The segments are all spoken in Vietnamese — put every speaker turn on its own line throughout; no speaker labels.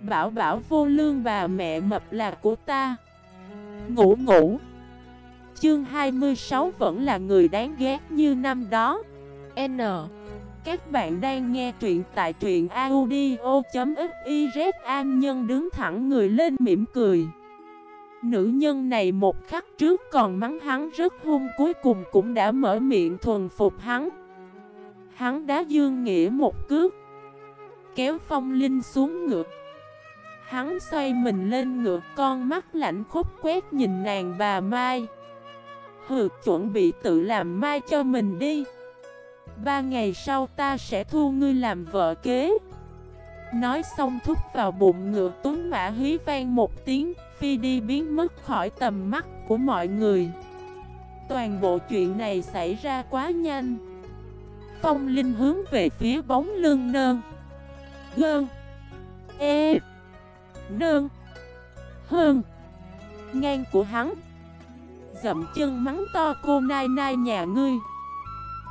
Bảo bảo vô lương bà mẹ mập là của ta. Ngủ ngủ. Chương 26 vẫn là người đáng ghét như năm đó. N. Các bạn đang nghe truyện tại truyện audio.xyz An nhân đứng thẳng người lên mỉm cười. Nữ nhân này một khắc trước còn mắng hắn rất hung, cuối cùng cũng đã mở miệng thuần phục hắn. Hắn đá Dương Nghĩa một cước, Kéo phong linh xuống ngược Hắn xoay mình lên ngựa con mắt lạnh khúc quét nhìn nàng bà Mai. Hừ, chuẩn bị tự làm mai cho mình đi. Ba ngày sau ta sẽ thu ngươi làm vợ kế. Nói xong thúc vào bụng ngựa tuấn mã hí vang một tiếng, Phi đi biến mất khỏi tầm mắt của mọi người. Toàn bộ chuyện này xảy ra quá nhanh. Phong Linh hướng về phía bóng lưng nơn. Gơn. E nương. Hơn Ngang của hắn. Dậm chân mắng to, cô nai nai nhà ngươi.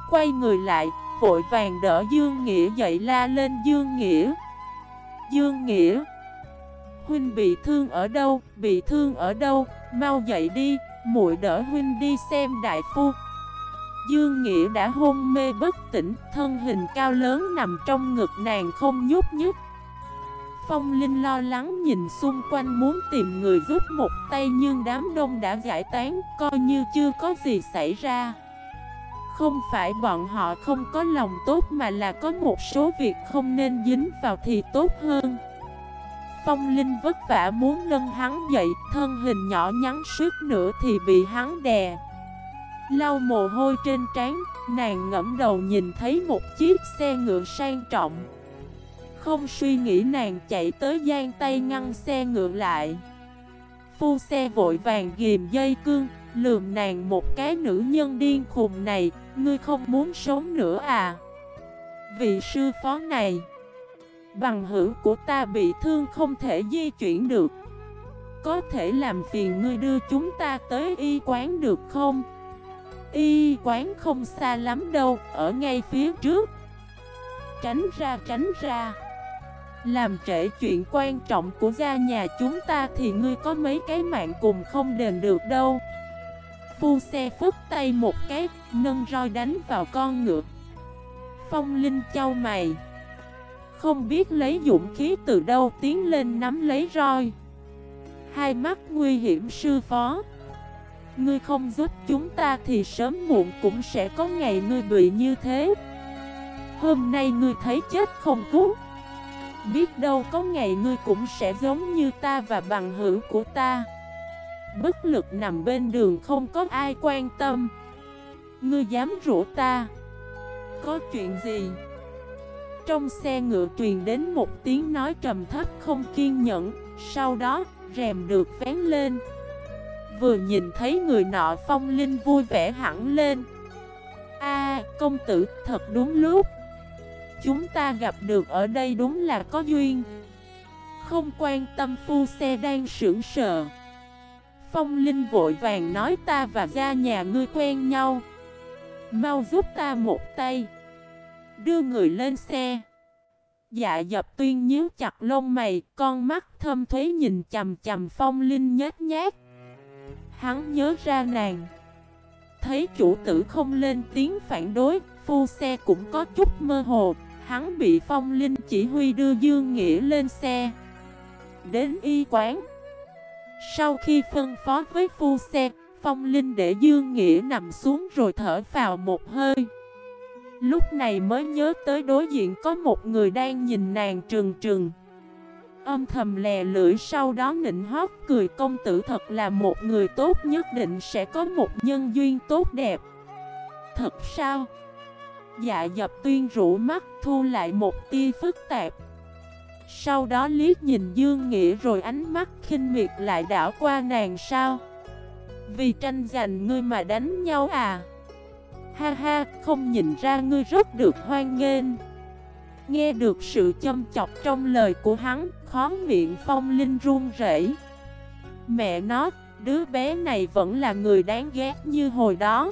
Quay người lại, Vội vàng đỡ Dương Nghĩa dậy la lên, Dương Nghĩa. Dương Nghĩa. Huynh bị thương ở đâu? Bị thương ở đâu? Mau dậy đi, muội đỡ Huynh đi xem đại phu. Dương Nghĩa đã hôn mê bất tỉnh, Thân hình cao lớn nằm trong ngực nàng không nhúc nhích. Phong Linh lo lắng nhìn xung quanh muốn tìm người giúp một tay nhưng đám đông đã giải tán coi như chưa có gì xảy ra. Không phải bọn họ không có lòng tốt mà là có một số việc không nên dính vào thì tốt hơn. Phong Linh vất vả muốn nâng hắn dậy, thân hình nhỏ nhắn suốt nữa thì bị hắn đè. Lau mồ hôi trên trán, nàng ngẫm đầu nhìn thấy một chiếc xe ngựa sang trọng. Không suy nghĩ nàng chạy tới gian tay ngăn xe ngựa lại. Phu xe vội vàng ghim dây cương Lườm nàng một cái nữ nhân điên khùng này Ngươi không muốn sống nữa à? Vị sư phó này Bằng hữu của ta bị thương không thể di chuyển được. Có thể làm phiền ngươi đưa chúng ta tới y quán được không? Y quán không xa lắm đâu, ở ngay phía trước. Tránh ra tránh ra làm trễ chuyện quan trọng của gia nhà chúng ta thì ngươi có mấy cái mạng cùng không đền được đâu. Phu xe phức tay một cái, nâng roi đánh vào con ngựa. Phong Linh trao mày. Không biết lấy dũng khí từ đâu tiến lên nắm lấy roi. Hai mắt nguy hiểm sư phó. Ngươi không giúp chúng ta thì sớm muộn cũng sẽ có ngày ngươi bị như thế. Hôm nay ngươi thấy chết không cứu. Biết đâu có ngày ngươi cũng sẽ giống như ta và bằng hữu của ta. Bất lực nằm bên đường không có ai quan tâm. Ngươi dám rủ ta? Có chuyện gì? Trong xe ngựa truyền đến một tiếng nói trầm thấp không kiên nhẫn, Sau đó rèm được vén lên. Vừa nhìn thấy người nọ phong linh vui vẻ hẳn lên. A, công tử, thật đúng lúc. Chúng ta gặp được ở đây đúng là có duyên. Không quan tâm phu xe đang sưởng sờ. Phong Linh vội vàng nói ta và gia nhà ngươi quen nhau. Mau giúp ta một tay. Đưa người lên xe. Dạ dập tuyên nhíu chặt lông mày, Con mắt thâm thuế nhìn chầm chầm Phong Linh nhét nhát Hắn nhớ ra nàng. Thấy chủ tử không lên tiếng phản đối, Phu xe cũng có chút mơ hồ. Hắn bị phong linh chỉ huy đưa Dương Nghĩa lên xe. Đến y quán. Sau khi phân phó với phu xe, Phong linh để Dương Nghĩa nằm xuống rồi thở vào một hơi. Lúc này mới nhớ tới đối diện có một người đang nhìn nàng trừng trừng. Âm thầm lè lưỡi sau đó nịnh hót cười, công tử thật là một người tốt, nhất định sẽ có một nhân duyên tốt đẹp. Thật sao? Dạ dập tuyên rũ mắt thu lại một tia phức tạp. Sau đó liếc nhìn Dương Nghĩa rồi ánh mắt khinh miệt lại đảo qua nàng sao? Vì tranh giành ngươi mà đánh nhau à? Ha ha, không nhìn ra ngươi rất được hoan nghênh. Nghe được sự châm chọc trong lời của hắn Khó miệng phong linh run rẩy. Mẹ nó, đứa bé này vẫn là người đáng ghét như hồi đó